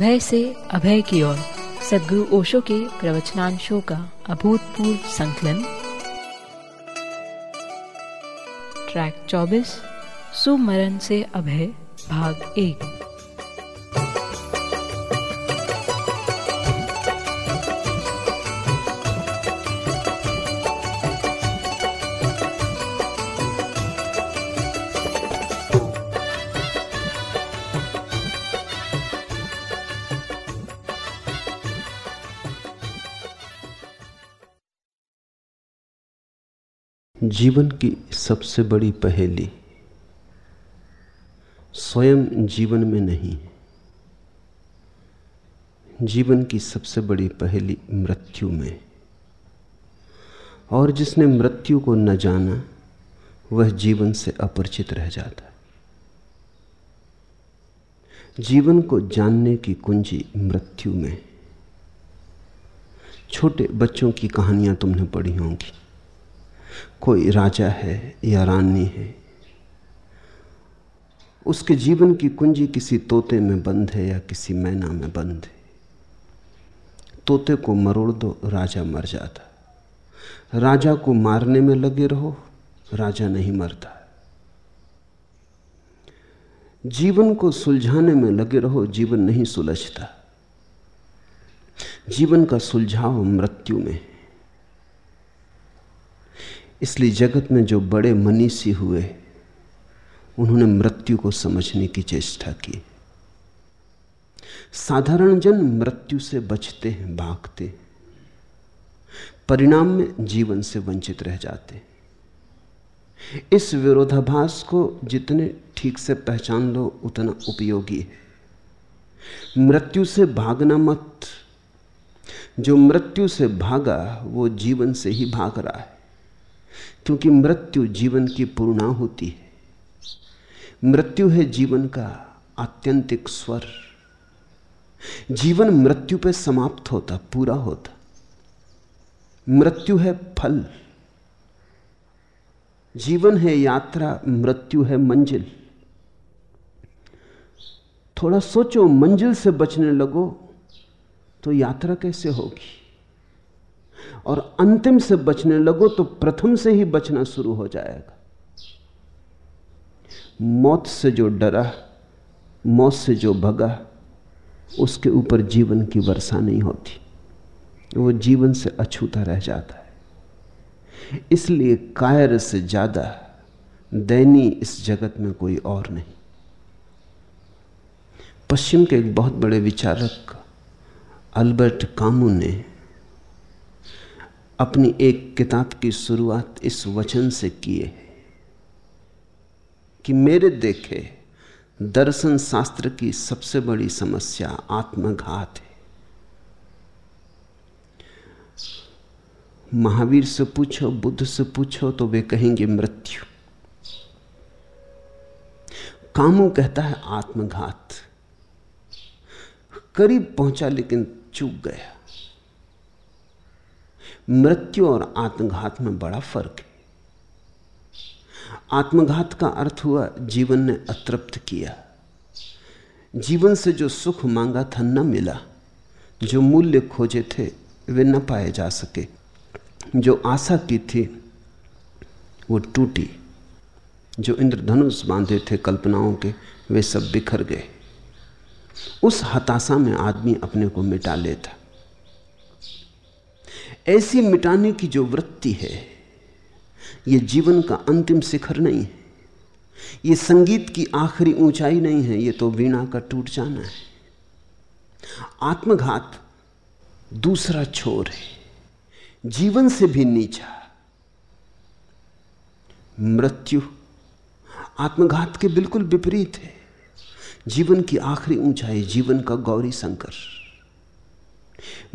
भय से अभय की ओर। सदगुरु ओशो के प्रवचनांशों का अभूतपूर्व संकलन। ट्रैक 24 सुमरण से अभय, भाग एक। जीवन की सबसे बड़ी पहेली स्वयं जीवन में नहीं। जीवन की सबसे बड़ी पहेली मृत्यु में। और जिसने मृत्यु को न जाना, वह जीवन से अपरिचित रह जाता है। जीवन को जानने की कुंजी मृत्यु में। छोटे बच्चों की कहानियाँ तुमने पढ़ी होंगी। कोई राजा है या रानी है, उसके जीवन की कुंजी किसी तोते में बंद है या किसी मैना में बंद है। तोते को मरोड़ दो, राजा मर जाता। राजा को मारने में लगे रहो, राजा नहीं मरता। जीवन को सुलझाने में लगे रहो, जीवन नहीं सुलझता। जीवन का सुलझाव मृत्यु में है। इसलिए जगत में जो बड़े मनीषी हुए, उन्होंने मृत्यु को समझने की चेष्टा की। साधारण जन मृत्यु से बचते हैं, भागते परिणाम में जीवन से वंचित रह जाते इस विरोधाभास को जितने ठीक से पहचान लो, उतना उपयोगी है। मृत्यु से भागना मत। जो मृत्यु से भागा, वो जीवन से ही भाग रहा है। क्योंकि मृत्यु जीवन की पूर्णा होती है। मृत्यु है जीवन का आत्यंतिक स्वर। जीवन मृत्यु पे समाप्त होता, पूरा होता। मृत्यु है फल। जीवन है यात्रा, मृत्यु है मंजिल। थोड़ा सोचो, मंजिल से बचने लगो तो यात्रा कैसे होगी? और अंतिम से बचने लगो तो प्रथम से ही बचना शुरू हो जाएगा। मौत से जो डरा, मौत से जो भगा, उसके ऊपर जीवन की वर्षा नहीं होती। वो जीवन से अछूता रह जाता है। इसलिए कायर से ज़्यादा दैनी इस जगत में कोई और नहीं। पश्चिम के एक बहुत बड़े विचारक, अल्बर्ट कामू ने अपनी एक किताब की शुरुआत इस वचन से किए कि मेरे देखे दर्शन शास्त्र की सबसे बड़ी समस्या आत्मघात है। महावीर से पूछो, बुद्ध से पूछो तो वे कहेंगे मृत्यु। कामू कहता है आत्मघात। करीब पहुँचा लेकिन चूक गया। मृत्यु और आत्मघात में बड़ा फ़र्क है। आत्मघात का अर्थ हुआ जीवन ने अतृप्त किया। जीवन से जो सुख मांगा था न मिला, जो मूल्य खोजे थे, वे न पाए जा सके। जो आशा की थी, वो टूटी। जो इंद्रधनुष बांधे थे कल्पनाओं के, वे सब बिखर गए। उस हताशा में आदमी अपने को मिटा लेता। ऐसी मिटाने की जो वृत्ति है, ये जीवन का अंतिम शिखर नहीं है। ये संगीत की आखिरी ऊंचाई नहीं है, ये तो वीणा का टूट जाना है। आत्मघात दूसरा छोर है, जीवन से भी नीचा। मृत्यु आत्मघात के बिल्कुल विपरीत है। जीवन की आखिरी ऊंचाई, जीवन का गौरी शंकर।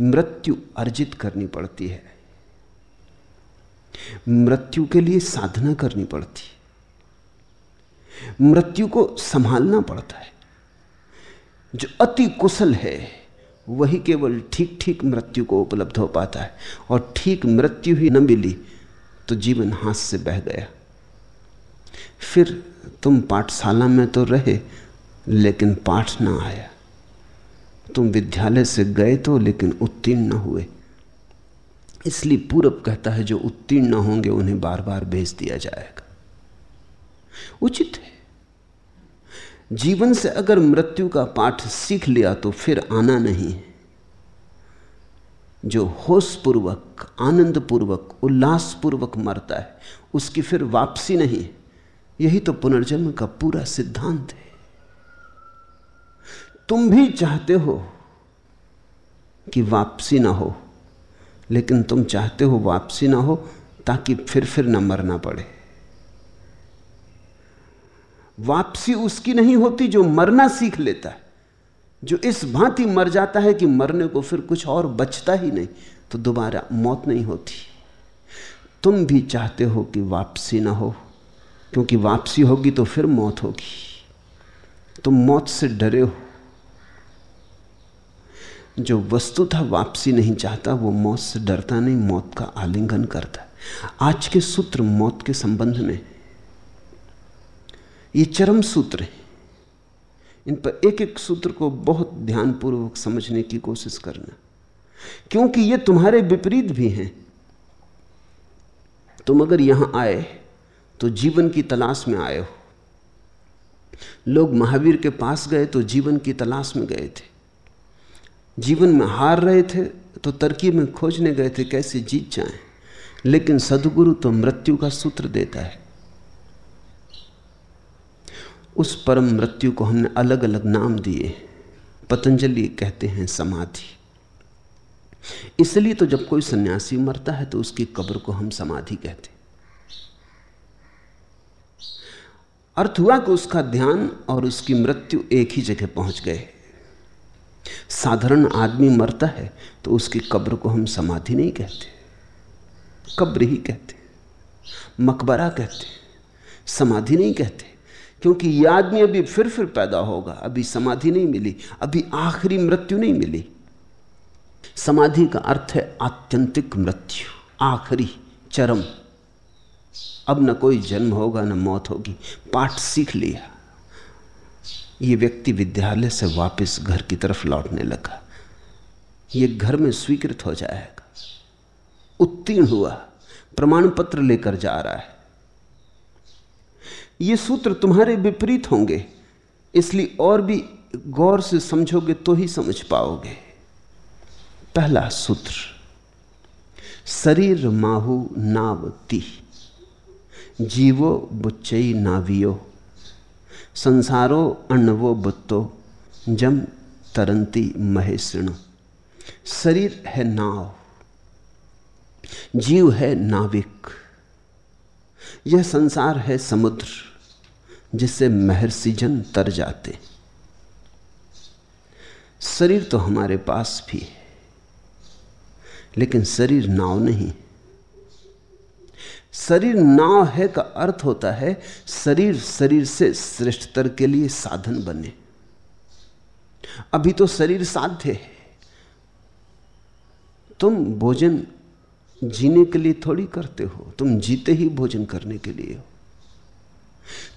मृत्यु अर्जित करनी पड़ती है। मृत्यु के लिए साधना करनी पड़ती मृत्यु को संभालना पड़ता है। जो अति कुशल है, वही केवल ठीक ठीक मृत्यु को उपलब्ध हो पाता है और ठीक मृत्यु ही न मिली तो जीवन हाथ से बह गया। फिर तुम पाठशाला में तो रहे, लेकिन पाठ ना आया। तुम विद्यालय से गए तो लेकिन उत्तीर्ण न हुए। इसलिए पूरब कहता है, जो उत्तीर्ण न होंगे, उन्हें बार बार भेज दिया जाएगा। उचित है। जीवन से अगर मृत्यु का पाठ सीख लिया तो फिर आना नहीं है। जो होश पूर्वक आनंद पूर्वक उल्लास पूर्वक मरता है, उसकी फिर वापसी नहीं यही तो पुनर्जन्म का पूरा सिद्धांत है। तुम भी चाहते हो कि वापसी ना हो, लेकिन तुम चाहते हो वापसी ना हो ताकि फिर फिर न मरना पड़े। वापसी उसकी नहीं होती जो मरना सीख लेता है, जो इस भांति मर जाता है कि मरने को फिर कुछ और बचता ही नहीं तो दोबारा मौत नहीं होती। तुम भी चाहते हो कि वापसी ना हो, क्योंकि वापसी होगी तो फिर मौत होगी। तुम मौत से डरे हो। जो वस्तुतः वापसी नहीं चाहता, वो मौत से डरता नहीं, मौत का आलिंगन करता आज के सूत्र मौत के संबंध में, ये चरम सूत्र हैं। इन पर एक एक सूत्र को बहुत ध्यानपूर्वक समझने की कोशिश करना। क्योंकि ये तुम्हारे विपरीत भी हैं। तुम अगर यहाँ आए तो जीवन की तलाश में आए हो। लोग महावीर के पास गए तो जीवन की तलाश में गए थे। जीवन में हार रहे थे तो तरकीब में खोजने गए थे कैसे जीत जाएँ। लेकिन सदगुरु तो मृत्यु का सूत्र देता है। उस परम मृत्यु को हमने अलग अलग नाम दिए। पतंजलि कहते हैं समाधि। इसलिए तो जब कोई सन्यासी मरता है तो उसकी कब्र को हम समाधि कहते अर्थ हुआ कि उसका ध्यान और उसकी मृत्यु एक ही जगह पहुँच गए। साधारण आदमी मरता है तो उसकी कब्र को हम समाधि नहीं कहते। कब्र ही कहते। मकबरा कहते। समाधि नहीं कहते। क्योंकि यह आदमी अभी फिर फिर पैदा होगा। अभी समाधि नहीं मिली। अभी आखिरी मृत्यु नहीं मिली। समाधि का अर्थ है आत्यंतिक मृत्यु। आखिरी चरम। अब न कोई जन्म होगा, न मौत होगी। पाठ सीख लिया। ये व्यक्ति विद्यालय से वापस घर की तरफ़ लौटने लगा। ये घर में स्वीकृत हो जाएगा। उत्तीर्ण हुआ। प्रमाण पत्र लेकर जा रहा है। ये सूत्र तुम्हारे विपरीत होंगे। इसलिए और भी गौर से समझोगे तो ही समझ पाओगे। पहला सूत्र। शरीर माहू नावती। जीवो बुच्चई नावियो। संसारो अन्नवो बुत्तो, जम तरंती महेशण शरीर है नाव, जीव है नाविक। यह संसार है समुद्र, जिससे महर्षि जन तर जाते। शरीर तो हमारे पास भी है, लेकिन शरीर नाव नहीं। शरीर नाव है का अर्थ होता है शरीर शरीर से श्रेष्ठतर के लिए साधन बने। अभी तो शरीर साध्य है। तुम भोजन जीने के लिए थोड़ी करते हो, तुम जीते ही भोजन करने के लिए हो।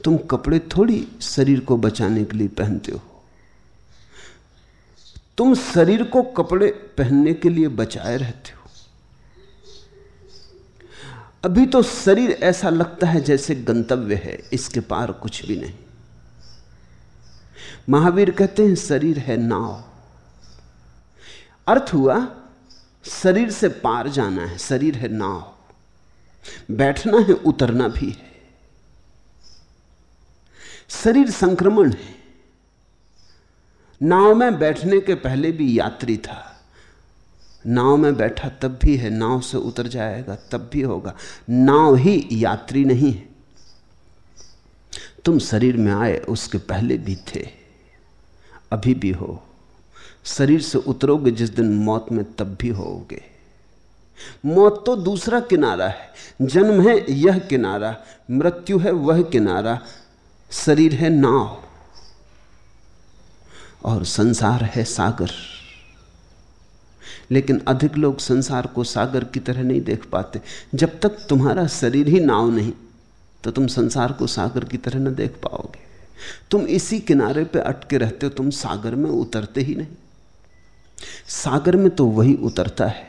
तुम कपड़े थोड़ी शरीर को बचाने के लिए पहनते हो। तुम शरीर को कपड़े पहनने के लिए बचाए रहते हो। अभी तो शरीर ऐसा लगता है जैसे गंतव्य है, इसके पार कुछ भी नहीं। महावीर कहते हैं, शरीर है नाव। अर्थ हुआ, शरीर से पार जाना है, शरीर है नाव। बैठना है, उतरना भी है। शरीर संक्रमण है। नाव में बैठने के पहले भी यात्री था। नाव में बैठा तब भी है, नाव से उतर जाएगा, तब भी होगा। नाव ही यात्री नहीं है। तुम शरीर में आए, उसके पहले भी थे, अभी भी हो। शरीर से उतरोगे, जिस दिन मौत में तब भी होगे। मौत तो दूसरा किनारा है, जन्म है यह किनारा, मृत्यु है वह किनारा, शरीर है नाव। और संसार है सागर। लेकिन अधिक लोग संसार को सागर की तरह नहीं देख पाते। जब तक तुम्हारा शरीर ही नाव नहीं तो तुम संसार को सागर की तरह न देख पाओगे। तुम इसी किनारे पे अटके रहते हो, तुम सागर में उतरते ही नहीं। सागर में तो वही उतरता है,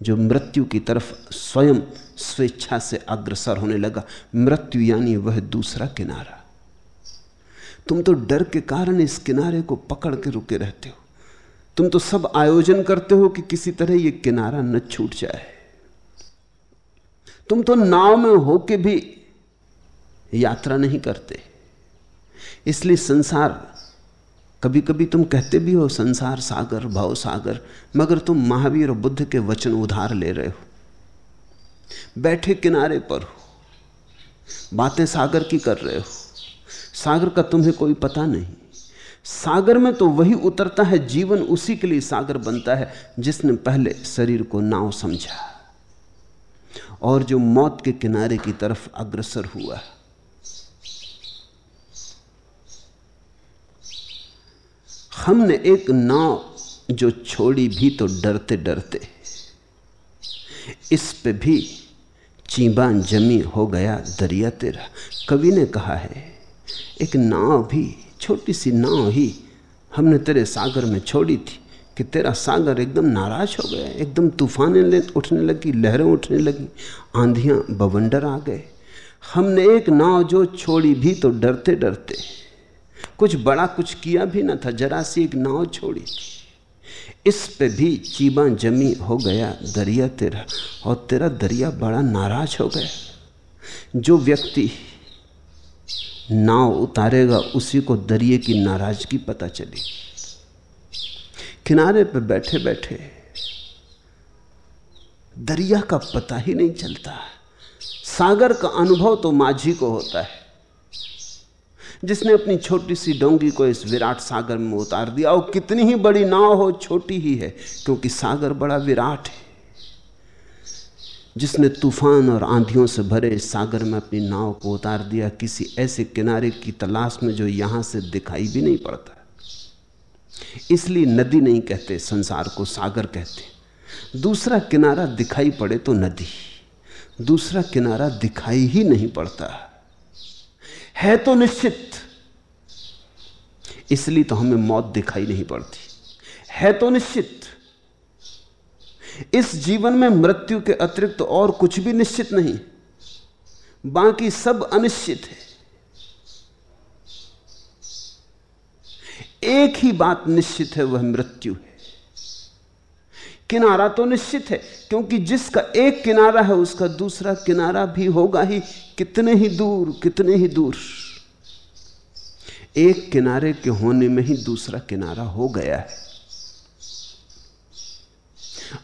जो मृत्यु की तरफ़ स्वयं स्वेच्छा से अग्रसर होने लगा। मृत्यु यानी वह दूसरा किनारा। तुम तो डर के कारण इस किनारे को पकड़ के रुके रहते हो। तुम तो सब आयोजन करते हो कि किसी तरह यह किनारा न छूट जाए। तुम तो नाव में होके भी यात्रा नहीं करते। इसलिए संसार कभी कभी तुम कहते भी हो, संसार सागर, भाव सागर, मगर तुम महावीर और बुद्ध के वचन उधार ले रहे हो। बैठे किनारे पर हो। बातें सागर की कर रहे हो। सागर का तुम्हें कोई पता नहीं। सागर में तो वही उतरता है, जीवन उसी के लिए सागर बनता है, जिसने पहले शरीर को नाव समझा। और जो मौत के किनारे की तरफ़ अग्रसर हुआ। हमने एक नाव जो छोड़ी भी तो डरते डरते, इस पे भी चीबा जमी हो गया दरिया तेरा। कवि ने कहा है, एक नाव भी छोटी सी नाव ही हमने तेरे सागर में छोड़ी थी कि तेरा सागर एकदम नाराज़ हो गया, एकदम तूफानें उठने लगी, लहरें उठने लगी, आंधियाँ बवंडर आ गए। हमने एक नाव जो छोड़ी भी तो डरते डरते, कुछ बड़ा कुछ किया भी ना था, जरा सी एक नाव छोड़ी थी। इस पे भी चीबा जमी हो गया दरिया तेरा, और तेरा दरिया बड़ा नाराज़ हो गया। जो व्यक्ति नाव उतारेगा, उसी को दरिए की नाराज़गी पता चली। किनारे पर बैठे बैठे दरिया का पता ही नहीं चलता। सागर का अनुभव तो माझी को होता है। जिसने अपनी छोटी सी डोंगी को इस विराट सागर में उतार दिया, और कितनी ही बड़ी नाव हो, छोटी ही है, क्योंकि सागर बड़ा विराट है। जिसने तूफ़ान और आंधियों से भरे सागर में अपनी नाव को उतार दिया, किसी ऐसे किनारे की तलाश में जो यहाँ से दिखाई भी नहीं पड़ता। इसलिए नदी नहीं कहते, संसार को सागर कहते। दूसरा किनारा दिखाई पड़े तो नदी। दूसरा किनारा दिखाई ही नहीं पड़ता। है तो निश्चित। इसलिए तो हमें मौत दिखाई नहीं पड़ती। है तो निश्चित। इस जीवन में मृत्यु के अतिरिक्त और कुछ भी निश्चित नहीं। बाकी सब अनिश्चित है। एक ही बात निश्चित है, वह मृत्यु है। किनारा तो निश्चित है, क्योंकि जिसका एक किनारा है, उसका दूसरा किनारा भी होगा ही। कितने ही दूर, कितने ही दूर। एक किनारे के होने में ही दूसरा किनारा हो गया है।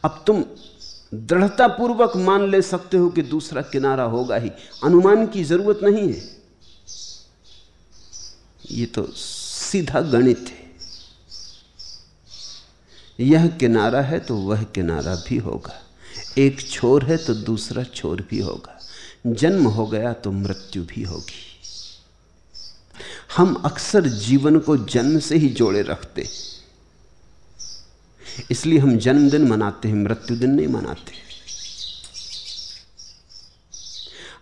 अब तुम दृढ़ता पूर्वक मान ले सकते हो कि दूसरा किनारा होगा ही। अनुमान की ज़रूरत नहीं है। यह तो सीधा गणित है। यह किनारा है तो वह किनारा भी होगा। एक छोर है तो दूसरा छोर भी होगा। जन्म हो गया तो मृत्यु भी होगी। हम अक्सर जीवन को जन्म से ही जोड़े रखते इसलिए हम जन्मदिन मनाते हैं मृत्यु दिन नहीं मनाते।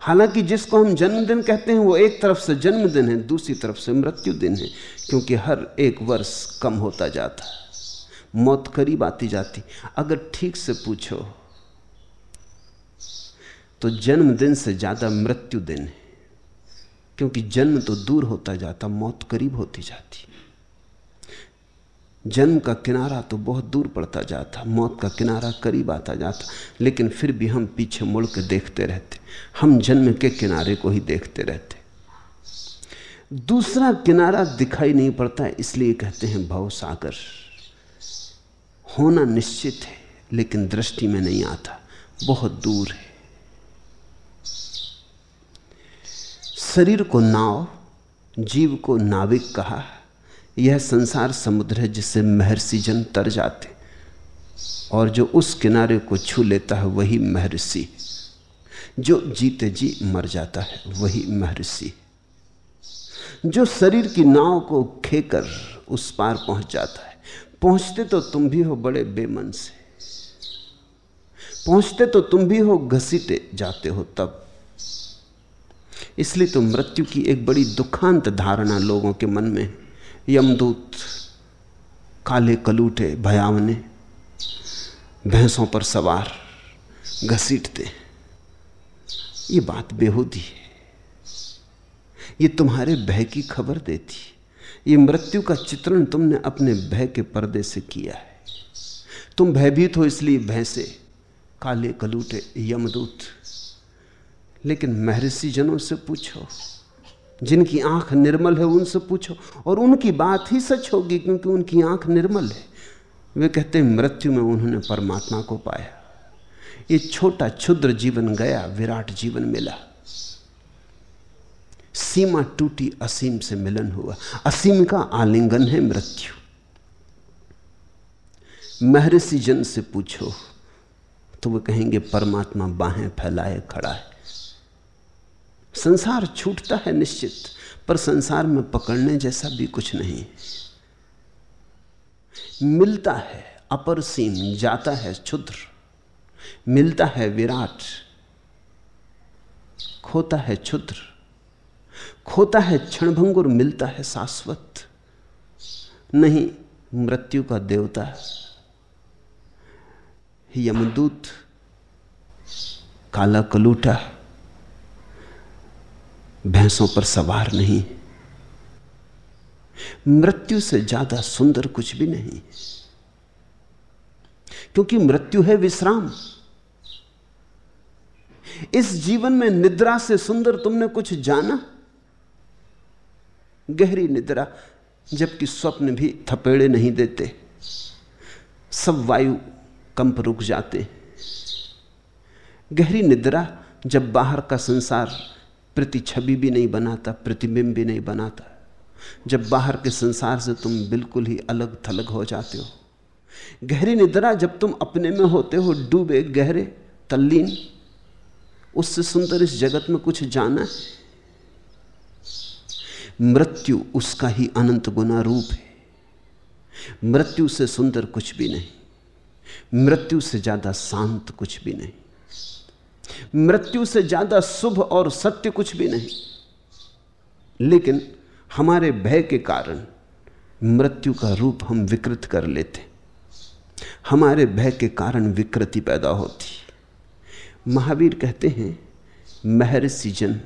हालाँकि जिसको हम जन्मदिन कहते हैं, वो एक तरफ़ से जन्मदिन है, दूसरी तरफ़ से मृत्यु दिन है, क्योंकि हर एक वर्ष कम होता जाता मौत करीब आती जाती। अगर ठीक से पूछो तो जन्मदिन से ज़्यादा मृत्यु दिन है, क्योंकि जन्म तो दूर होता जाता, मौत करीब होती जाती जन्म का किनारा तो बहुत दूर पड़ता जाता, मौत का किनारा करीब आता जाता, लेकिन फिर भी हम पीछे मुड़ के देखते रहते, हम जन्म के किनारे को ही देखते रहते। दूसरा किनारा दिखाई नहीं पड़ता, इसलिए कहते हैं भव सागर। होना निश्चित है, लेकिन दृष्टि में नहीं आता, बहुत दूर है। शरीर को नाव, जीव को नाविक कहा यह संसार समुद्र है जिससे महर्षि जन तर जाते और जो उस किनारे को छू लेता है, वही महर्षि। जो जीते जी मर जाता है, वही महर्षि। जो शरीर की नाव को खेकर उस पार पहुँच जाता है। पहुँचते तो तुम भी हो बड़े बेमन से। पहुँचते तो तुम भी हो घसीटे जाते हो तब। इसलिए तो मृत्यु की एक बड़ी दुखांत धारणा लोगों के मन में यमदूत, काले कलूटे भयावने, भैंसों पर सवार, घसीटते। ये बात बेहूदी है। ये तुम्हारे भय की खबर देती ये मृत्यु का चित्रण तुमने अपने भय के पर्दे से किया है। तुम भयभीत हो इसलिए भैंसे काले कलूटे यमदूत। लेकिन महर्षि जनों से पूछो जिनकी आँख निर्मल है उनसे पूछो, और उनकी बात ही सच होगी क्योंकि उनकी आँख निर्मल है। वे कहते हैं, मृत्यु में उन्होंने परमात्मा को पाया। ये छोटा क्षुद्र जीवन गया, विराट जीवन मिला। सीमा टूटी, असीम से मिलन हुआ। असीम का आलिंगन है मृत्यु। महर्षि जन से पूछो तो वे कहेंगे, परमात्मा बाहें फैलाए खड़ा है। संसार छूटता है निश्चित, पर संसार में पकड़ने जैसा भी कुछ नहीं मिलता है अपर सीम जाता है क्षुद्र, मिलता है विराट, खोता है क्षुद्र, खोता है क्षणभंगुर मिलता है शाश्वत, नहीं मृत्यु का देवता यमदूत, काला कलूटा भैंसों पर सवार नहीं। मृत्यु से ज़्यादा सुंदर कुछ भी नहीं। क्योंकि मृत्यु है विश्राम। इस जीवन में निद्रा से सुंदर तुमने कुछ जाना? गहरी निद्रा, जबकि स्वप्न भी थपेड़े नहीं देते। सब वायु कंप रुक जाते। गहरी निद्रा, जब बाहर का संसार प्रति छवि भी नहीं बनाता, प्रतिबिंब भी नहीं बनाता। जब बाहर के संसार से तुम बिल्कुल ही अलग थलग हो जाते हो। गहरी निद्रा जब तुम अपने में होते हो, डूबे, गहरे, तल्लीन, उससे सुंदर इस जगत में कुछ जाना है। मृत्यु उसका ही अनंत गुना रूप है। मृत्यु से सुंदर कुछ भी नहीं। मृत्यु से ज़्यादा शांत कुछ भी नहीं। मृत्यु से ज़्यादा शुभ और सत्य कुछ भी नहीं। लेकिन हमारे भय के कारण मृत्यु का रूप हम विकृत कर लेते हमारे भय के कारण विकृति पैदा होती महावीर कहते हैं, महर्षि जन,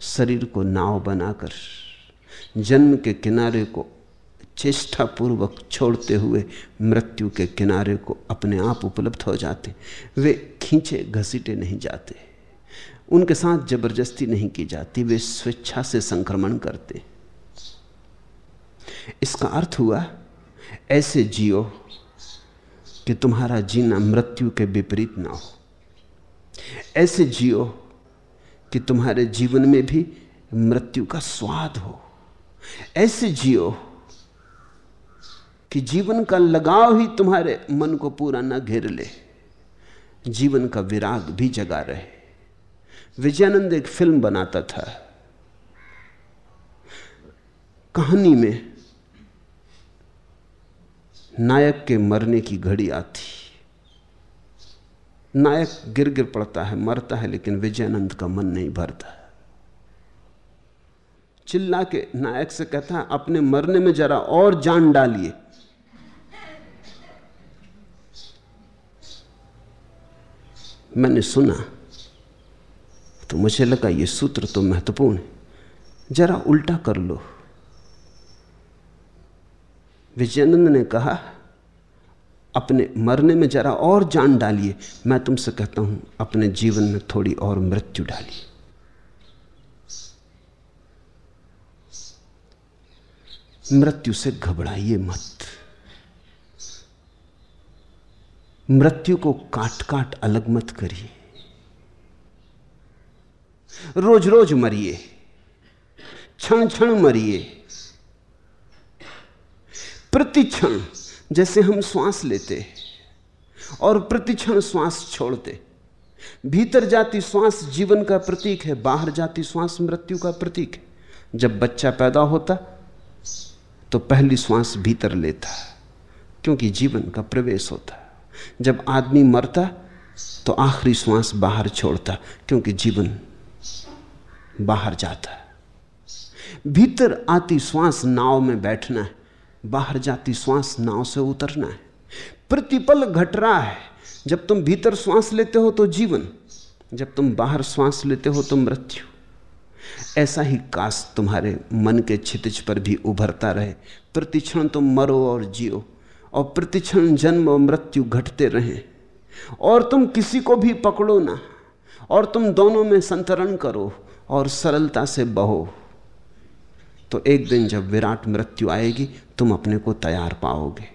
शरीर को नाव बनाकर, जन्म के किनारे को चेष्टापूर्वक छोड़ते हुए मृत्यु के किनारे को अपने आप उपलब्ध हो जाते। वे खींचे, घसीटे नहीं जाते। उनके साथ ज़बरदस्ती नहीं की जाती, वे स्वेच्छा से संक्रमण करते। इसका अर्थ हुआ, ऐसे जियो कि तुम्हारा जीना मृत्यु के विपरीत ना हो। ऐसे जियो कि तुम्हारे जीवन में भी मृत्यु का स्वाद हो। ऐसे जियो कि जीवन का लगाव ही तुम्हारे मन को पूरा ना घेर ले। जीवन का विराग भी जगा रहे। विजयानंद एक फ़िल्म बनाता था। कहानी में नायक के मरने की घड़ी आती। नायक गिर गिर पड़ता है, मरता है, लेकिन विजयानंद का मन नहीं भरता। चिल्ला के नायक से कहता है, अपने मरने में जरा और जान डालिए। मैंने सुना। तो मुझे लगा, ये सूत्र तो महत्वपूर्ण है। जरा उल्टा कर लो। विजयानंद ने कहा, अपने मरने में जरा और जान डालिए। मैं तुमसे कहता हूँ, अपने जीवन में थोड़ी और मृत्यु डालिए। मृत्यु से घबराइए मत। मृत्यु को काट काट अलग मत करिए। रोज रोज मरिए। क्षण क्षण मरिए। प्रति क्षण जैसे हम श्वास लेते और प्रति क्षण श्वास छोड़ते। भीतर जाती श्वास जीवन का प्रतीक है, बाहर जाती श्वास मृत्यु का प्रतीक है। जब बच्चा पैदा होता तो पहली श्वास भीतर लेता, क्योंकि जीवन का प्रवेश होता। जब आदमी मरता तो आखिरी श्वास बाहर छोड़ता, क्योंकि जीवन बाहर जाता है। भीतर आती श्वास नाव में बैठना है, बाहर जाती श्वास नाव से उतरना है। प्रतिपल घट रहा है, जब तुम भीतर श्वास लेते हो तो जीवन, जब तुम बाहर श्वास लेते हो तो मृत्यु। ऐसा ही काश तुम्हारे मन के छितिज पर भी उभरता रहे। प्रतिक्षण तुम मरो और जियो। और प्रतिक्षण जन्म और मृत्यु घटते रहें। और तुम किसी को भी पकड़ो ना, और तुम दोनों में संतरण करो और सरलता से बहो। तो एक दिन जब विराट मृत्यु आएगी, तुम अपने को तैयार पाओगे।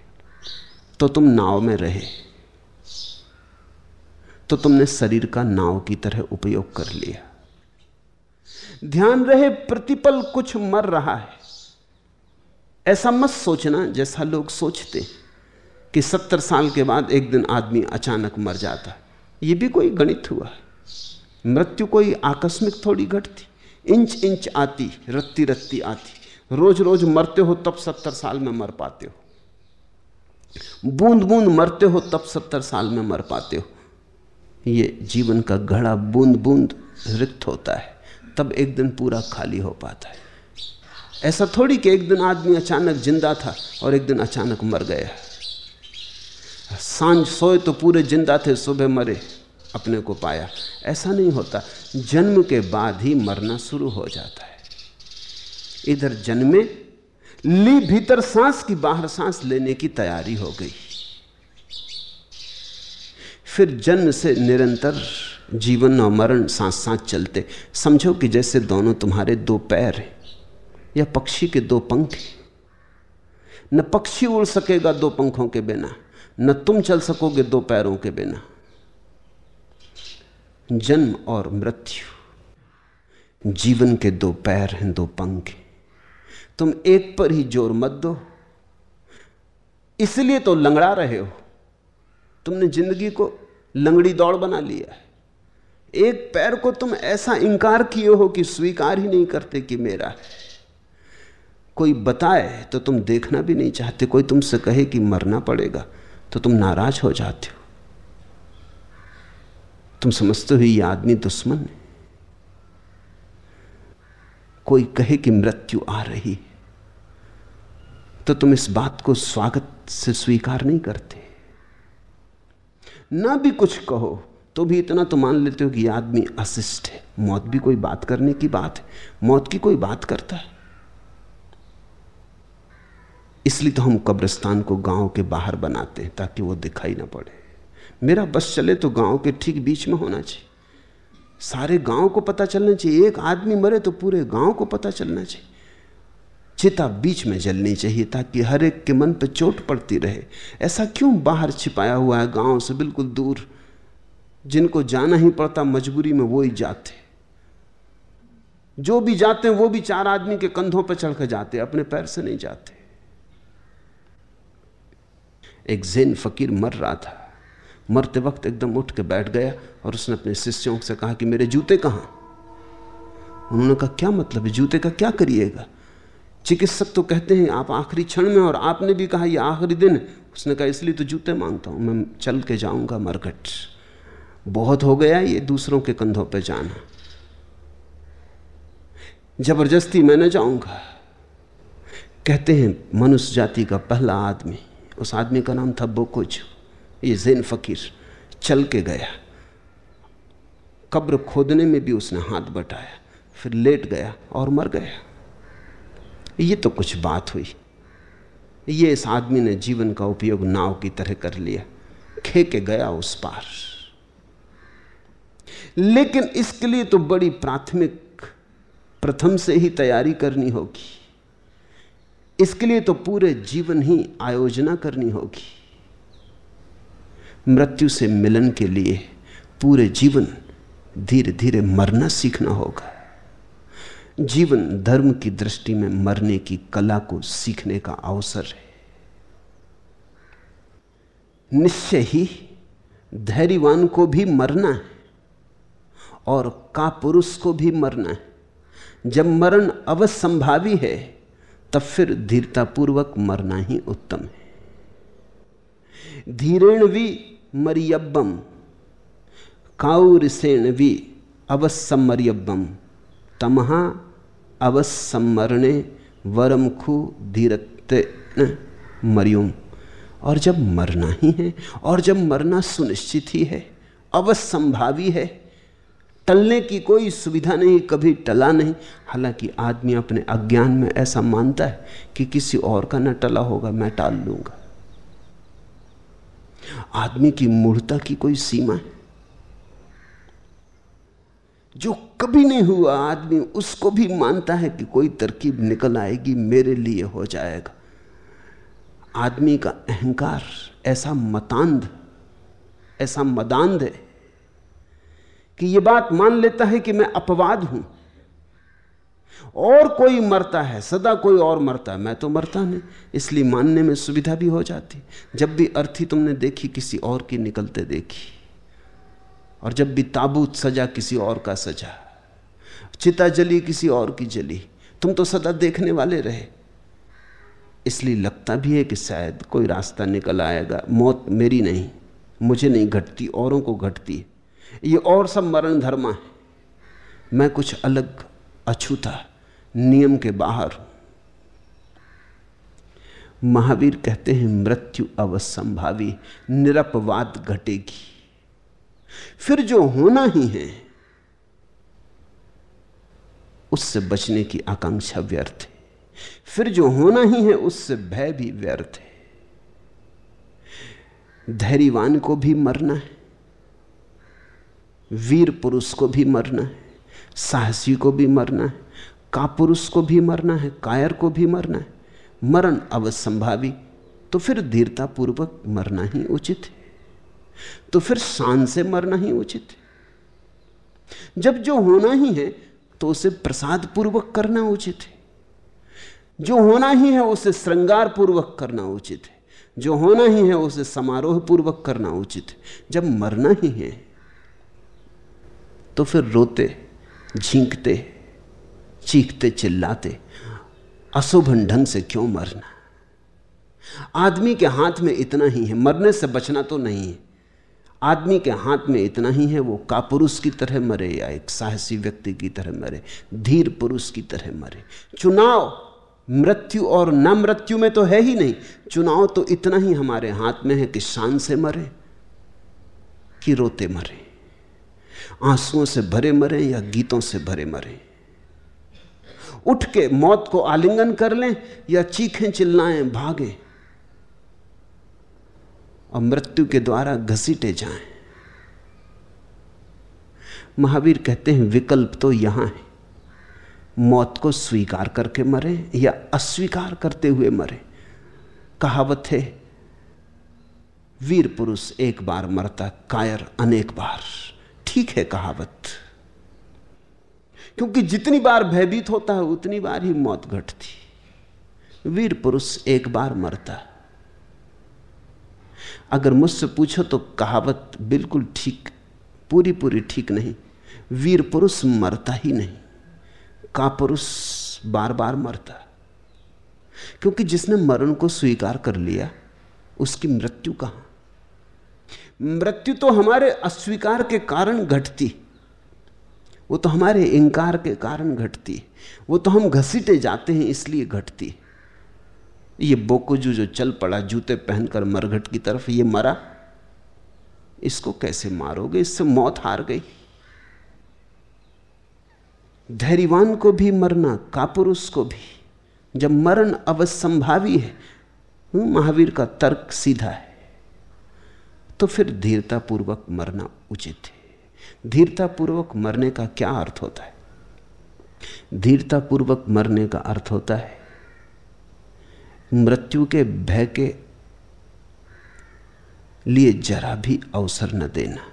तो तुम नाव में रहे। तो तुमने शरीर का नाव की तरह उपयोग कर लिया। ध्यान रहे, प्रतिपल कुछ मर रहा है। ऐसा मत सोचना जैसा लोग सोचते कि सत्तर साल के बाद एक दिन आदमी अचानक मर जाता है। ये भी कोई गणित हुआ मृत्यु कोई आकस्मिक थोड़ी घटती। इंच इंच आती, रत्ती रत्ती आती। रोज रोज मरते हो तब सत्तर साल में मर पाते हो। बूंद बूंद मरते हो तब सत्तर साल में मर पाते हो। ये जीवन का घड़ा बूंद बूंद रिक्त होता है। तब एक दिन पूरा खाली हो पाता है। ऐसा थोड़ी कि एक दिन आदमी अचानक ज़िंदा था और एक दिन अचानक मर गया साँझ सोए तो पूरे ज़िंदा थे, सुबह मरे, अपने को पाया। ऐसा नहीं होता। जन्म के बाद ही मरना शुरू हो जाता है। इधर जन्मे, ली भीतर सांस की बाहर सांस लेने की तैयारी हो गई। फिर जन्म से निरंतर जीवन और मरण सांस सांस चलते। समझो कि जैसे दोनों तुम्हारे दो पैर हैं, या पक्षी के दो पंख न पक्षी उड़ सकेगा दो पंखों के बिना। न तुम चल सकोगे दो पैरों के बिना। जन्म और मृत्यु, जीवन के दो पैर हैं, दो पंख तुम एक पर ही ज़ोर मत दो। इसलिए तो लंगड़ा रहे हो। तुमने ज़िंदगी को लंगड़ी दौड़ बना लिया है। एक पैर को तुम ऐसा इंकार किए हो कि स्वीकार ही नहीं करते कि मेरा है। कोई बताए तो तुम देखना भी नहीं चाहते। कोई तुमसे कहे कि मरना पड़ेगा। तो तुम नाराज़ हो जाते हो। तुम समझते हो ये आदमी दुश्मन है। कोई कहे कि मृत्यु आ रही है तो तुम इस बात को स्वागत से स्वीकार नहीं करते। ना भी कुछ कहो तो भी इतना तो मान लेते हो कि आदमी अशिष्ट है। मौत भी कोई बात करने की बात है, मौत की कोई बात करता है। इसलिए तो हम कब्रिस्तान को गाँव के बाहर बनाते हैं ताकि वो दिखाई ना पड़े। मेरा बस चले तो गाँव के ठीक बीच में होना चाहिए। सारे गाँव को पता चलना चाहिए। एक आदमी मरे तो पूरे गाँव को पता चलना चाहिए। चिता बीच में जलनी चाहिए ताकि हर एक के मन पर चोट पड़ती रहे। ऐसा क्यों बाहर छिपाया हुआ है गाँव से बिल्कुल दूर? जिनको जाना ही पड़ता, मजबूरी में वो ही जाते। जो भी जाते हैं, वो भी चार आदमी के कंधों पर चढ़ कर जाते, अपने पैर से नहीं जाते। एक जैन फकीर मर रहा था। मरते वक्त एकदम उठ के बैठ गया और उसने अपने शिष्यों से कहा कि मेरे जूते कहाँ? उन्होंने कहा, क्या मतलब है? जूते का क्या करिएगा? चिकित्सक तो कहते हैं, आप आखिरी क्षण में और आपने भी कहा यह आखिरी दिन उसने कहा, इसलिए तो जूते माँगता हूँ, मैं चल के जाऊँगा मरकट। बहुत हो गया ये दूसरों के कंधों पर जाना। ज़बरदस्ती मैं न जाऊँगा। कहते हैं, मनुष्य जाति का पहला आदमी। उस आदमी का नाम था बोकुज। ये जैन फकीर चल के गया। कब्र खोदने में भी उसने हाथ बटाया, फिर लेट गया और मर गया। ये तो कुछ बात हुई। ये इस आदमी ने जीवन का उपयोग नाव की तरह कर लिया खे के गया उस पार। लेकिन इसके लिए तो बड़ी प्राथमिक प्रथम से ही तैयारी करनी होगी। इसके लिए तो पूरे जीवन ही आयोजना करनी होगी। मृत्यु से मिलन के लिए पूरे जीवन धीरे धीरे मरना सीखना होगा। जीवन धर्म की दृष्टि में मरने की कला को सीखने का अवसर है। निश्चय ही धैर्यवान को भी मरना है और का पुरुष को भी मरना है। जब मरण अवसंभावी है तब फिर धीरतापूर्वक मरना ही उत्तम है। धीरेण भी मरियब्बम काउरिसेण भी अवसमरियब्बम तमहा अवसमरणे वरम खु धीरते मरियम। और जब मरना ही है, और जब मरना सुनिश्चित ही है अवसंभावी है टलने की कोई सुविधा नहीं, कभी टला नहीं। हालाँकि आदमी अपने अज्ञान में ऐसा मानता है कि किसी और का न टला होगा, मैं टाल लूँगा। आदमी की मूर्ता की कोई सीमा है? जो कभी नहीं हुआ आदमी, उसको भी मानता है कि कोई तरकीब निकल आएगी, मेरे लिए हो जाएगा। आदमी का अहंकार ऐसा मतांध ऐसा मदांध है कि यह बात मान लेता है कि मैं अपवाद हूँ। और कोई मरता है, सदा कोई और मरता है, मैं तो मरता नहीं, इसलिए मानने में सुविधा भी हो जाती। जब भी अर्थी तुमने देखी, किसी और की निकलते देखी, और जब भी ताबूत सजा, किसी और का सजा चिता जली किसी और की जली, तुम तो सदा देखने वाले रहे। इसलिए लगता भी है कि शायद कोई रास्ता निकल आएगा, मौत मेरी नहीं, मुझे नहीं घटती, औरों को घटती। है ये और सब मरण धर्मा है। मैं कुछ अलग अछूता नियम के बाहर हूँ। महावीर कहते हैं, मृत्यु अवसंभावी, निरपवाद घटेगी। फिर जो होना ही है, उससे बचने की आकांक्षा व्यर्थ है। फिर जो होना ही है, उससे भय भी व्यर्थ है। धैर्यवान को भी मरना है। वीर पुरुष को भी मरना है, साहसी को भी मरना है, कापुरुष को भी मरना है, कायर को भी मरना है। मरण अवसंभावी तो फिर धीरता पूर्वक मरना ही उचित है। तो फिर शान से मरना ही उचित है। जब जो होना ही है तो उसे प्रसाद पूर्वक करना उचित है। जो होना ही है, उसे श्रृंगार पूर्वक करना उचित है। जो होना ही है, उसे समारोह पूर्वक करना उचित है। जब मरना ही है तो फिर रोते, झींकते, चीखते, चिल्लाते, अशोभन ढंग से क्यों मरना? आदमी के हाथ में इतना ही है, मरने से बचना तो नहीं है। आदमी के हाथ में इतना ही है, वो कापुरुष की तरह मरे या एक साहसी व्यक्ति की तरह मरे, धीर पुरुष की तरह मरे। चुनाव, मृत्यु और न मृत्यु में तो है ही नहीं। चुनाव तो इतना ही हमारे हाथ में है कि शान से मरे, कि रोते मरे। आंसुओं से भरे मरे या गीतों से भरे मरे? उठ के मौत को आलिंगन कर लें या चीखें चिल्लाएँ भागें? और मृत्यु के द्वारा घसीटे जाएँ? महावीर कहते हैं, विकल्प तो यहाँ है। मौत को स्वीकार करके मरे या अस्वीकार करते हुए मरे? कहावत है, वीर पुरुष एक बार मरता, कायर अनेक बार। ठीक है कहावत। क्योंकि जितनी बार भयभीत होता है, उतनी बार ही मौत घटती। वीर पुरुष एक बार मरता। अगर मुझसे पूछो तो कहावत बिल्कुल ठीक पूरी पूरी ठीक नहीं। वीर पुरुष मरता ही नहीं। का पुरुष बार बार मरता। क्योंकि जिसने मरण को स्वीकार कर लिया, उसकी मृत्यु कहाँ? मृत्यु तो हमारे अस्वीकार के कारण घटती। वो तो हमारे इंकार के कारण घटती। वो तो हम घसीटे जाते हैं, इसलिए घटती। ये बोकुजू जो चल पड़ा, जूते पहनकर मरघट की तरफ़, ये मरा। इसको कैसे मारोगे? इससे मौत हार गई। धैर्यवान को भी मरना, कापुरुष को भी। जब मरण अवसंभावी है महावीर का तर्क सीधा है। तो फिर धीरता पूर्वक मरना उचित है। धीरता पूर्वक मरने का क्या अर्थ होता है? धीरता पूर्वक मरने का अर्थ होता है, मृत्यु के भय के लिए जरा भी अवसर न देना,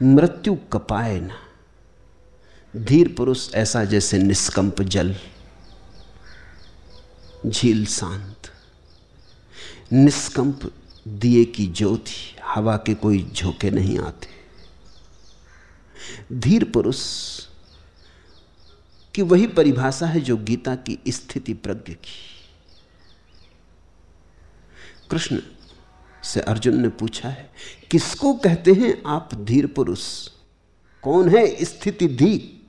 मृत्यु कपाए ना। धीर पुरुष ऐसा जैसे निष्कंप जल, झील शांत, निष्कंप दिए की ज्योति, हवा के कोई झोंके नहीं आते। धीर पुरुष की वही परिभाषा है जो गीता की स्थिति प्रज्ञ की। कृष्ण से अर्जुन ने पूछा है, किसको कहते हैं आप धीर पुरुष? कौन है स्थिति धी?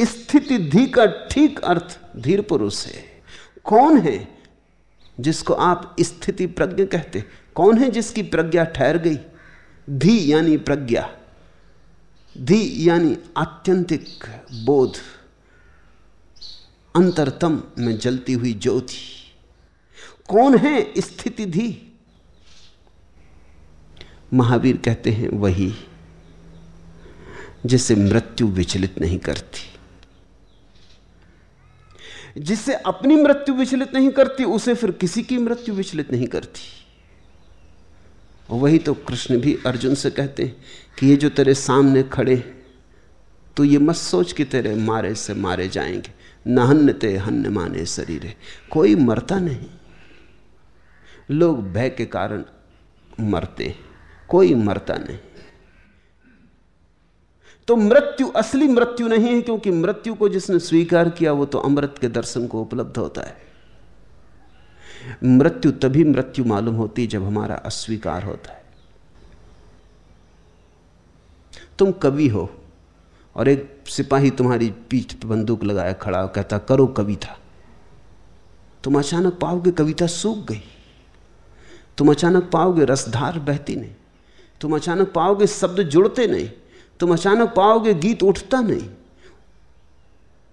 स्थिति धी का ठीक अर्थ धीर पुरुष है। कौन है जिसको आप स्थिति प्रज्ञ कहते कौन है जिसकी प्रज्ञा ठहर गई? धी यानी प्रज्ञा। धी यानी आत्यंतिक बोध। अंतरतम में जलती हुई ज्योति। कौन है स्थिति धी? महावीर कहते हैं वही, जिसे मृत्यु विचलित नहीं करती। जिसे अपनी मृत्यु विचलित नहीं करती, उसे फिर किसी की मृत्यु विचलित नहीं करती। वही तो कृष्ण भी अर्जुन से कहते हैं कि ये जो तेरे सामने खड़े तो ये मत सोच कि तेरे मारे से मारे जाएँगे। न हन्न ते हन्न माने शरीर। कोई मरता नहीं। लोग भय के कारण मरते कोई मरता नहीं। तो मृत्यु, असली मृत्यु नहीं है, क्योंकि मृत्यु को जिसने स्वीकार किया, वो तो अमृत के दर्शन को उपलब्ध होता है। मृत्यु तभी मृत्यु मालूम होती जब हमारा अस्वीकार होता है। तुम कवि हो, और एक सिपाही तुम्हारी पीठ पर बंदूक लगाया खड़ा हो, कहता, करो कविता। तुम अचानक पाओगे कविता सूख गई। तुम अचानक पाओगे रसधार बहती नहीं। तुम अचानक पाओगे शब्द जुड़ते नहीं। तुम अचानक पाओगे, गीत उठता नहीं।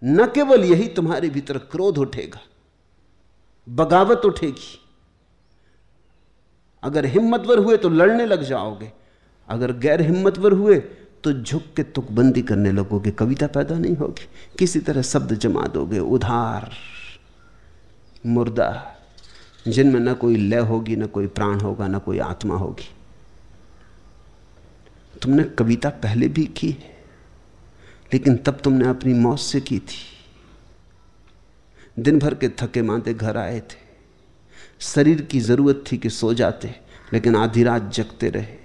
न केवल यही तुम्हारे भीतर क्रोध उठेगा, बगावत उठेगी। अगर हिम्मतवर हुए तो लड़ने लग जाओगे, अगर गैर हिम्मतवर हुए तो झुक के तुकबंदी करने लगोगे, कविता पैदा नहीं होगी। किसी तरह शब्द जमा दोगे, उधार, मुर्दा, जिनमें न कोई लय होगी, न कोई प्राण होगा, न कोई आत्मा होगी। तुमने कविता पहले भी की है, लेकिन तब तुमने अपनी मौत से की थी। दिन भर के थके मांदे घर आए थे। शरीर की ज़रूरत थी कि सो जाते, लेकिन आधी रात जगते रहे।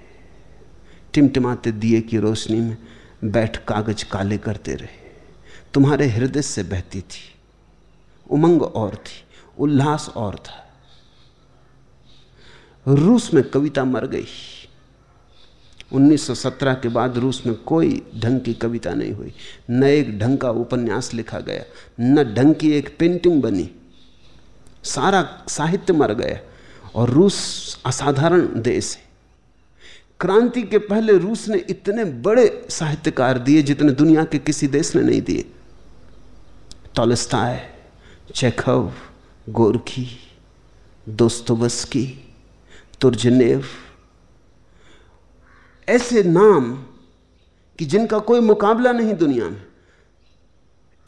टिमटिमाते दिए की रोशनी में बैठ कागज़ काले करते रहे। तुम्हारे हृदय से बहती थी। उमंग और थी, उल्लास और था। रूस में कविता मर गई। 1917 के बाद रूस में कोई ढंग की कविता नहीं हुई। न एक ढंग का उपन्यास लिखा गया, न ढंग की एक पेंटिंग बनी। सारा साहित्य मर गया और रूस असाधारण देश है। क्रांति के पहले रूस ने इतने बड़े साहित्यकार दिए जितने दुनिया के किसी देश ने नहीं दिए। Tolstoy Chekhov, Gorky, Dostoevsky, Turgenev ऐसे नाम कि जिनका कोई मुकाबला नहीं दुनिया में।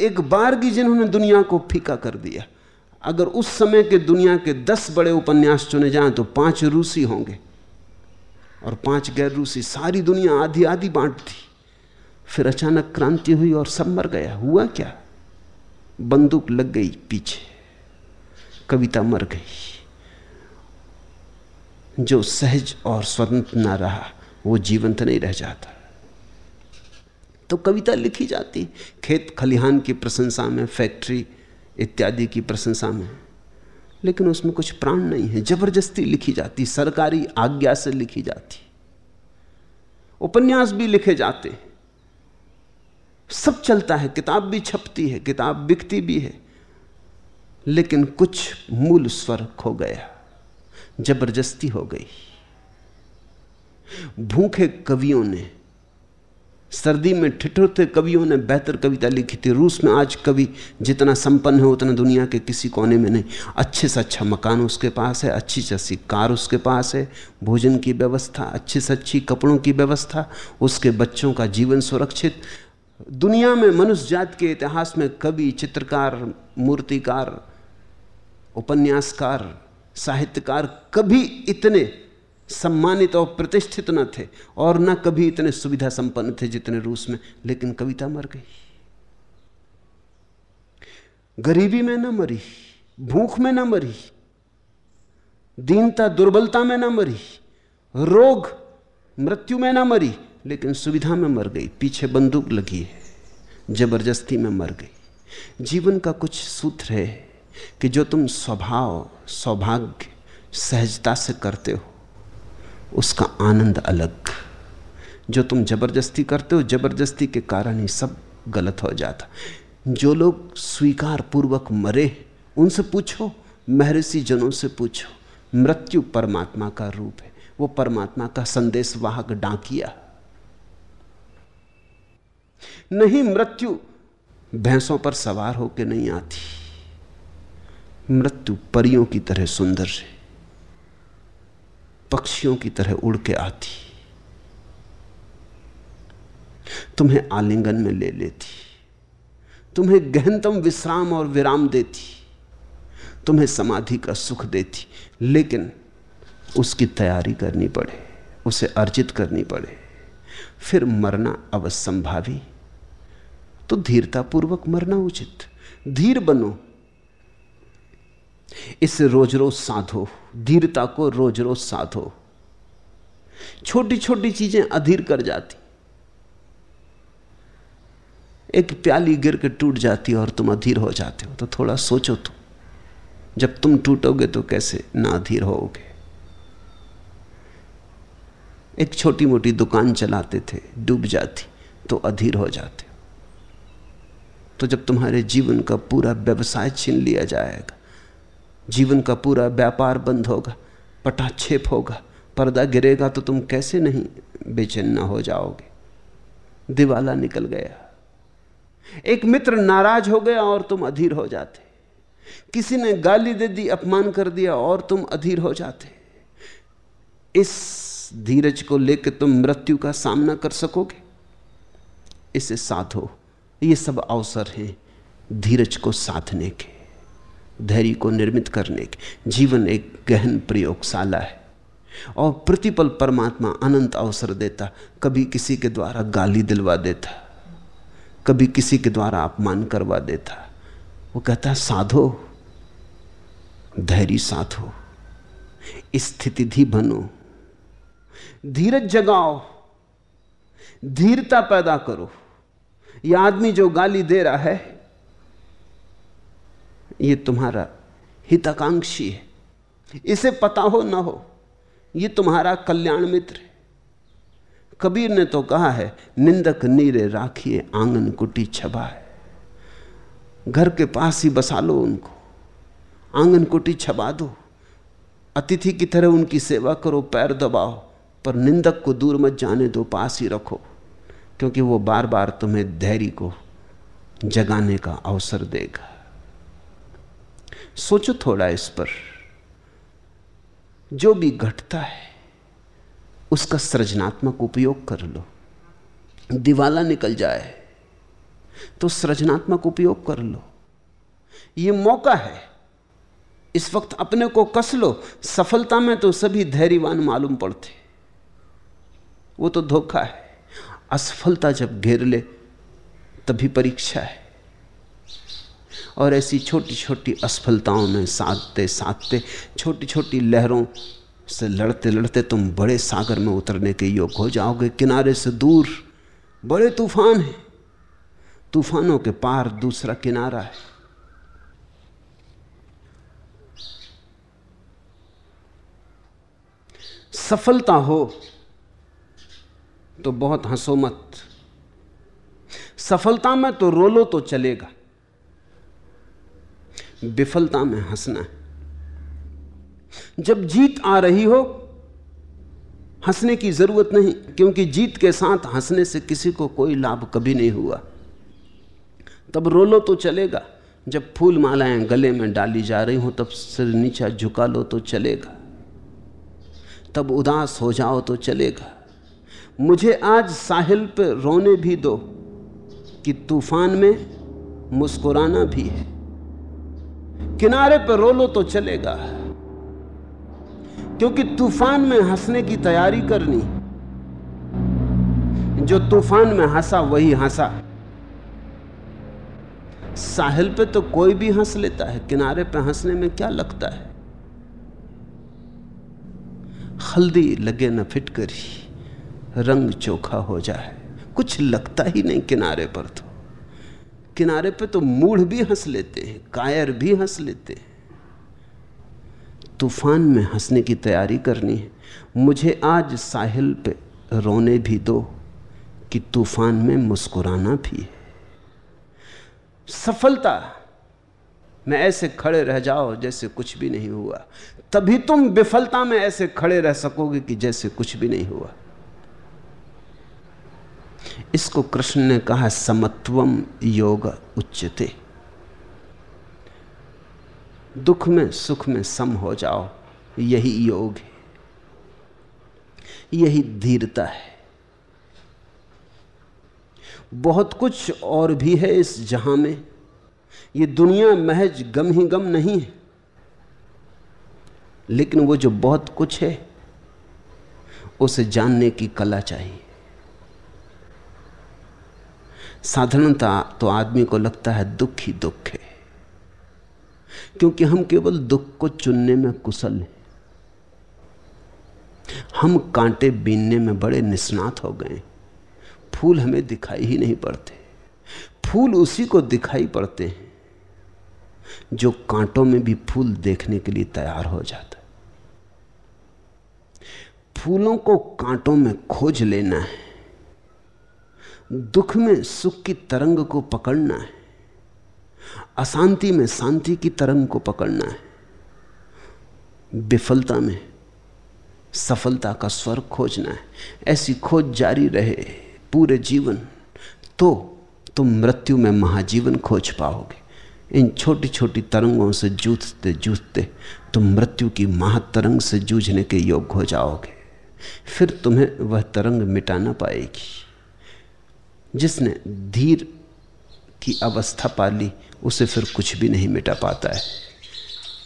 एक बार की जिन्होंने दुनिया को फीका कर दिया। अगर उस समय के दुनिया के दस बड़े उपन्यास चुने जाएँ तो पाँच रूसी होंगे और पाँच गैर रूसी। सारी दुनिया आधी आधी बांट थी फिर अचानक क्रांति हुई और सब मर गया। हुआ क्या? बंदूक लग गई पीछे। कविता मर गई। जो सहज और स्वतंत्र ना रहा। वो जीवंत नहीं रह जाता। तो कविता लिखी जाती, खेत खलिहान की प्रशंसा में, फैक्ट्री इत्यादि की प्रशंसा में। लेकिन उसमें कुछ प्राण नहीं है। ज़बरदस्ती लिखी जाती, सरकारी आज्ञा से लिखी जाती। उपन्यास भी लिखे जाते। सब चलता है, किताब भी छपती है, किताब बिकती भी है। लेकिन कुछ मूल स्वर खो गया, ज़बरदस्ती हो गई। भूखे कवियों ने, सर्दी में ठिठुरते कवियों ने बेहतर कविता लिखी थी। रूस में आज कवि जितना संपन्न है, उतना दुनिया के किसी कोने में नहीं। अच्छे से अच्छा मकान उसके पास है, अच्छी से अच्छी कार उसके पास है, भोजन की व्यवस्था, अच्छे से अच्छी कपड़ों की व्यवस्था, उसके बच्चों का जीवन सुरक्षित। दुनिया में मनुष्य जात के इतिहास में कवि, चित्रकार, मूर्तिकार, उपन्यासकार, साहित्यकार कभी इतने सम्मानित और प्रतिष्ठित न थे और न कभी इतने सुविधा संपन्न थे जितने रूस में, लेकिन कविता मर गई। गरीबी में न मरी, भूख में न मरी, दीनता दुर्बलता में न मरी, रोग मृत्यु में न मरी, लेकिन सुविधा में मर गई, पीछे बंदूक लगी है, ज़बरदस्ती में मर गई। जीवन का कुछ सूत्र है कि जो तुम स्वभाव, सौभाग्य, सहजता से करते हो उसका आनंद अलग। जो तुम ज़बरदस्ती करते हो, ज़बरदस्ती के कारण ही सब गलत हो जाता। जो लोग स्वीकार पूर्वक मरे, उनसे पूछो, महर्षि जनों से पूछो, मृत्यु परमात्मा का रूप है। वो परमात्मा का संदेश वाहक डांकिया। नहीं, मृत्यु भैंसों पर सवार होकर नहीं आती। मृत्यु परियों की तरह सुंदर है। पक्षियों की तरह उड़ के आती। तुम्हें आलिंगन में ले लेती। तुम्हें गहनतम विश्राम और विराम देती। तुम्हें समाधि का सुख देती। लेकिन उसकी तैयारी करनी पड़े, उसे अर्जित करनी पड़े। फिर मरना अवसंभावी तो धीरतापूर्वक मरना उचित। धीर बनो। इसे रोज रोज साधो, धीरता को रोज रोज साधो। छोटी छोटी चीज़ें अधीर कर जाती। एक प्याली गिर के टूट जाती और तुम अधीर हो जाते हो तो थोड़ा सोचो तुम, जब तुम टूटोगे तो कैसे ना अधीर होगे एक छोटी मोटी दुकान चलाते थे, डूब जाती तो अधीर हो जाते तो जब तुम्हारे जीवन का पूरा व्यवसाय छीन लिया जाएगा जीवन का पूरा व्यापार बंद होगा, पटाक्षेप होगा, पर्दा गिरेगा तो तुम कैसे नहीं बेचैन न हो जाओगे? दिवाला निकल गया। एक मित्र नाराज़ हो गया और तुम अधीर हो जाते। किसी ने गाली दे दी, अपमान कर दिया और तुम अधीर हो जाते। इस धीरज को लेकर तुम मृत्यु का सामना कर सकोगे? इसे साधो। ये सब अवसर हैं धीरज को साधने के। धैर्य को निर्मित करने के। जीवन एक गहन प्रयोगशाला है। और प्रतिपल परमात्मा अनंत अवसर देता। कभी किसी के द्वारा गाली दिलवा देता। कभी किसी के द्वारा अपमान करवा देता। वो कहता, साधो, धैर्य साधो। स्थिति धी बनो। धीरज जगाओ। धीरता पैदा करो। यह आदमी जो गाली दे रहा है ये तुम्हारा हितकांक्षी है। इसे पता हो ना हो, ये तुम्हारा कल्याण मित्र है। कबीर ने तो कहा है, निंदक नीरे राखिए, आँगन कुटी छबा है। घर के पास ही बसा लो उनको, आँगन कुटी छबा दो। अतिथि की तरह उनकी सेवा करो, पैर दबाओ, पर निंदक को दूर मत जाने दो, पास ही रखो, क्योंकि वो बार बार तुम्हें धैर्य को जगाने का अवसर देगा। सोचो थोड़ा इस पर। जो भी घटता है, उसका सृजनात्मक उपयोग कर लो। दिवाला निकल जाए तो सृजनात्मक उपयोग कर लो। ये मौका है। इस वक्त अपने को कस लो। सफलता में तो सभी धैर्यवान मालूम पड़ते। वो तो धोखा है। असफलता जब घेर ले, तभी परीक्षा है। और ऐसी छोटी छोटी असफलताओं में साधते साधते छोटी छोटी लहरों से लड़ते लड़ते तुम बड़े सागर में उतरने के योग हो जाओगे। किनारे से दूर बड़े तूफ़ान हैं। तूफानों के पार दूसरा किनारा है। सफलता हो तो बहुत हंसो मत। सफलता में तो रो लो तो चलेगा। विफलता में हंसना है। जब जीत आ रही हो, हंसने की ज़रूरत नहीं, क्योंकि जीत के साथ हंसने से किसी को कोई लाभ कभी नहीं हुआ। तब रो लो तो चलेगा। जब फूल मालाएँ गले में डाली जा रही हो, तब सिर नीचा झुका लो तो चलेगा। तब उदास हो जाओ तो चलेगा। मुझे आज साहिल पे रोने भी दो, कि तूफ़ान में मुस्कुराना भी है। किनारे पर रो लो तो चलेगा। क्योंकि तूफ़ान में हंसने की तैयारी करनी, जो तूफ़ान में हंसा वही हंसा। साहिल पे तो कोई भी हंस लेता है, किनारे पे हंसने में क्या लगता है? हल्दी लगे न फिट फिटकरी रंग चोखा हो जाए, कुछ लगता ही नहीं किनारे पर तो। किनारे पे तो मूढ़ भी हंस लेते हैं, कायर भी हंस लेते हैं। तूफ़ान में हंसने की तैयारी करनी है। मुझे आज साहिल पे रोने भी दो कि तूफ़ान में मुस्कुराना भी है। सफलता, मैं ऐसे खड़े रह जाओ जैसे कुछ भी नहीं हुआ। तभी तुम विफलता में ऐसे खड़े रह सकोगे कि जैसे कुछ भी नहीं हुआ। इसको कृष्ण ने कहा समत्वम योग उच्चते दुख में, सुख में सम हो जाओ, यही योग है। यही धीरता है। बहुत कुछ और भी है इस जहाँ में। ये दुनिया महज गम ही गम नहीं है। लेकिन वो जो बहुत कुछ है, उसे जानने की कला चाहिए। साधारणता तो आदमी को लगता है दुख ही दुख है। क्योंकि हम केवल दुख को चुनने में कुशल हैं। हम कांटे बीनने में बड़े निष्णात हो गए फूल हमें दिखाई ही नहीं पड़ते। फूल उसी को दिखाई पड़ते हैं जो कांटों में भी फूल देखने के लिए तैयार हो जाता है। फूलों को कांटों में खोज लेना है। दुख में सुख की तरंग को पकड़ना है। अशांति में शांति की तरंग को पकड़ना है। विफलता में सफलता का स्वर खोजना है। ऐसी खोज जारी रहे पूरे जीवन तो तुम मृत्यु में महाजीवन खोज पाओगे। इन छोटी छोटी तरंगों से जूझते जूझते तुम मृत्यु की महातरंग से जूझने के योग्य हो जाओगे। फिर तुम्हें वह तरंग मिटा ना पाएगी। जिसने धीर की अवस्था पाली, उसे फिर कुछ भी नहीं मिटा पाता है।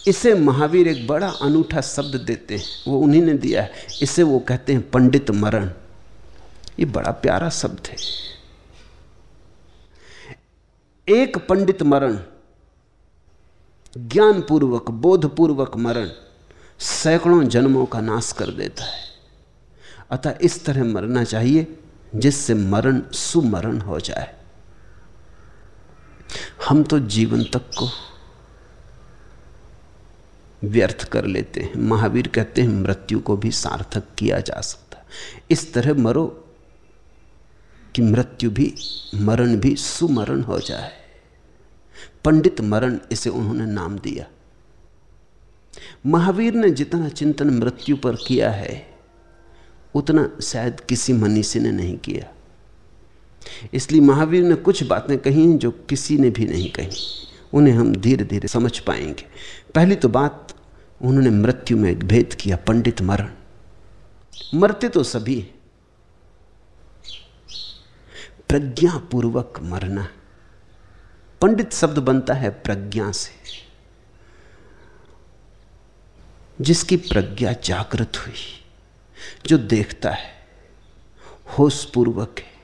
इसे महावीर एक बड़ा अनूठा शब्द देते हैं, वो उन्हीं ने दिया है। इसे वो कहते हैं पंडित मरण। ये बड़ा प्यारा शब्द है। एक पंडित मरण, ज्ञानपूर्वक, बोधपूर्वक मरण, सैकड़ों जन्मों का नाश कर देता है। अतः इस तरह मरना चाहिए। जिससे मरण सुमरण हो जाए। हम तो जीवन तक को व्यर्थ कर लेते हैं। महावीर कहते हैं, मृत्यु को भी सार्थक किया जा सकता इस तरह मरो कि मृत्यु भी, मरण भी सुमरण हो जाए। पंडित मरण इसे उन्होंने नाम दिया। महावीर ने जितना चिंतन मृत्यु पर किया है उतना शायद किसी मनीषी ने नहीं किया। इसलिए महावीर ने कुछ बातें कही हैं जो किसी ने भी नहीं कही। उन्हें हम धीरे धीरे समझ पाएँगे। पहली तो बात, उन्होंने मृत्यु में एक भेद किया, पंडित मरण। मरते तो सभी प्रज्ञापूर्वक मरना। पंडित शब्द बनता है प्रज्ञा से। जिसकी प्रज्ञा जागृत हुई। जो देखता है, होशपूर्वक है।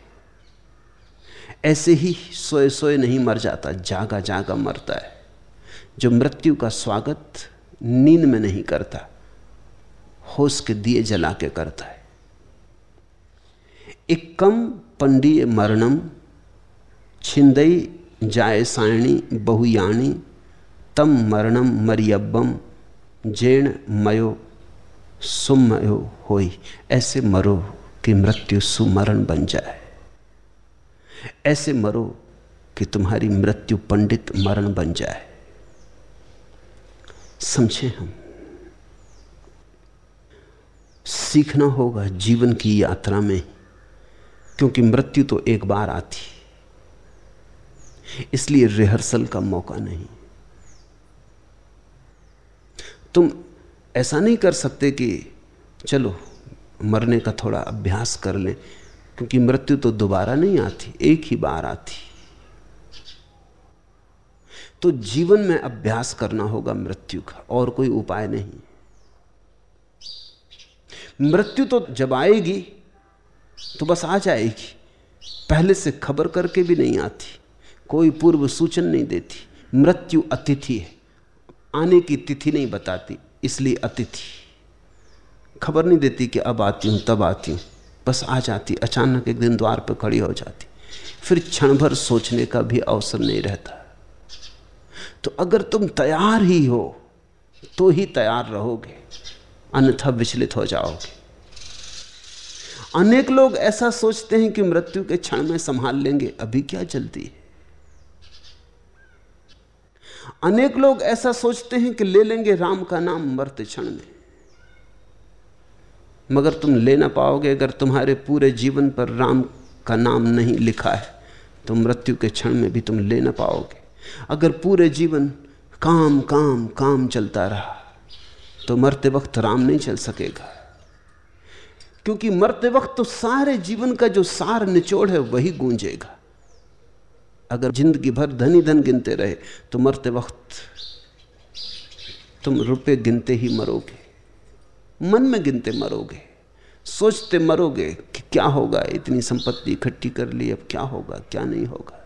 ऐसे ही सोए सोए नहीं मर जाता जागा जागा मरता है। जो मृत्यु का स्वागत नींद में नहीं करता, होश के दिए जला के करता है। इक्कम पंडीय मरणम, छिंदई जाय सायणी, बहुयाणी, तम मरणम मरियब्बम जैन मयो सुमयो होई। ऐसे मरो कि मृत्यु सुमरण बन जाए। ऐसे मरो कि तुम्हारी मृत्यु पंडित मरण बन जाए। समझे हम? सीखना होगा जीवन की यात्रा में, क्योंकि मृत्यु तो एक बार आती। इसलिए रिहर्सल का मौका नहीं। तुम ऐसा नहीं कर सकते कि चलो, मरने का थोड़ा अभ्यास कर लें, क्योंकि मृत्यु तो दोबारा नहीं आती, एक ही बार आती। तो जीवन में अभ्यास करना होगा मृत्यु का, और कोई उपाय नहीं। मृत्यु तो जब आएगी तो बस आ जाएगी। पहले से खबर करके भी नहीं आती, कोई पूर्व सूचन नहीं देती। मृत्यु अतिथि है, आने की तिथि नहीं बताती। इसलिए अतिथि। खबर नहीं देती कि अब आती हूँ, तब आती हूँ। बस आ जाती, अचानक एक दिन द्वार पर खड़ी हो जाती। फिर क्षण भर सोचने का भी अवसर नहीं रहता। तो अगर तुम तैयार ही हो तो ही तैयार रहोगे। अन्यथा विचलित हो जाओगे। अनेक लोग ऐसा सोचते हैं कि मृत्यु के क्षण में संभाल लेंगे, अभी क्या जल्दी है? अनेक लोग ऐसा सोचते हैं कि ले लेंगे, राम का नाम मरते क्षण में। मगर तुम ले ना पाओगे, अगर तुम्हारे पूरे जीवन पर राम का नाम नहीं लिखा है तो मृत्यु के क्षण में भी तुम ले ना पाओगे। अगर पूरे जीवन काम काम काम चलता रहा तो मरते वक्त राम नहीं चल सकेगा। क्योंकि मरते वक्त तो सारे जीवन का जो सार निचोड़ है, वही गूंजेगा। अगर ज़िंदगी भर धनी धन गिनते रहे तो मरते वक्त तुम रुपए गिनते ही मरोगे। मन में गिनते मरोगे। सोचते मरोगे कि क्या होगा, इतनी संपत्ति इकट्ठी कर ली, अब क्या होगा, क्या नहीं होगा।